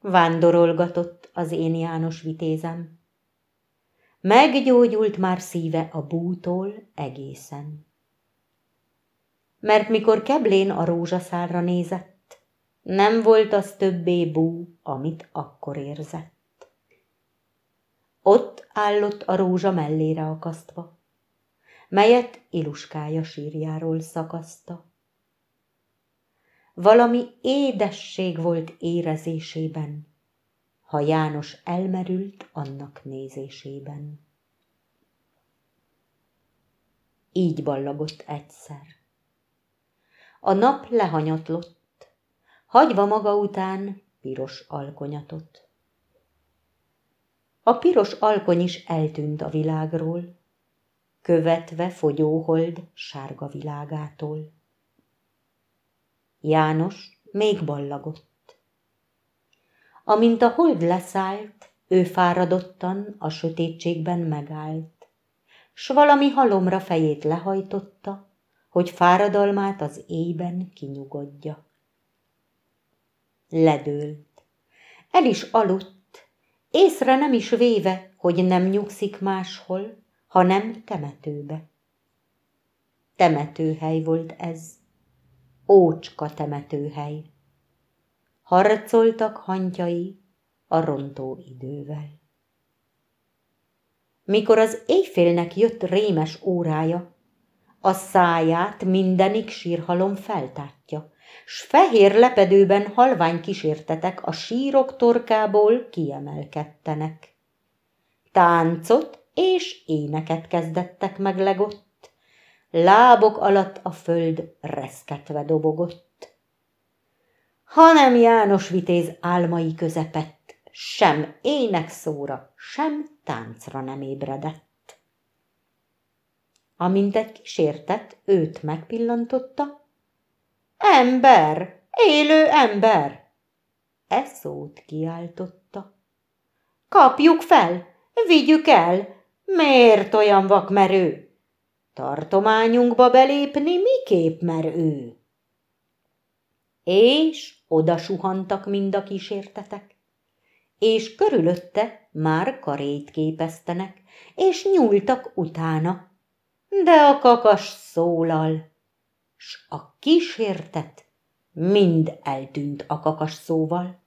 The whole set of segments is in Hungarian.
vándorolgatott az én János vitézem. Meggyógyult már szíve a bútól egészen. Mert mikor keblén a rózsaszálra nézett, nem volt az többé bú, amit akkor érzett. Ott állott a rózsa mellére akasztva, melyet Iluskája sírjáról szakaszta. Valami édesség volt érezésében, ha János elmerült annak nézésében. Így ballagott egyszer. A nap lehanyatlott, hagyva maga után piros alkonyatot. A piros alkony is eltűnt a világról, követve fogyóhold sárga világától. János még ballagott. Amint a hold leszállt, ő fáradottan a sötétségben megállt, s valami halomra fejét lehajtotta, hogy fáradalmát az éjben kinyugodja. Ledőlt. El is aludt, észre nem is véve, hogy nem nyugszik máshol, hanem temetőbe. Temetőhely volt ez, ócska temetőhely. Harcoltak hantjai a rontó idővel. Mikor az éjfélnek jött rémes órája, a száját mindenik sírhalom feltátja, s fehér lepedőben halvány kísértetek a sírok torkából kiemelkedtenek. Táncot és éneket kezdettek meg legott, lábok alatt a föld reszketve dobogott. Hanem János vitéz álmai közepett, sem énekszóra, sem táncra nem ébredett. Amint egy kísértet őt megpillantotta, ember, élő ember, e szót kiáltotta. Kapjuk fel, vigyük el, miért olyan vakmerő? Tartományunkba belépni miképp mer ő? És oda suhantak mind a kísértetek, és körülötte már karét képeztenek, és nyúltak utána, de a kakas szólal, s a kísértet mind eltűnt a kakas szóval.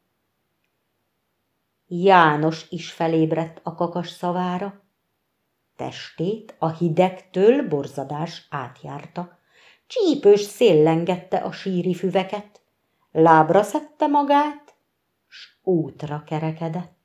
János is felébredt a kakas szavára, Testét a hidegtől borzadás átjárta. Csípős szél lengette a síri füveket, lábra szedte magát, s útra kerekedett.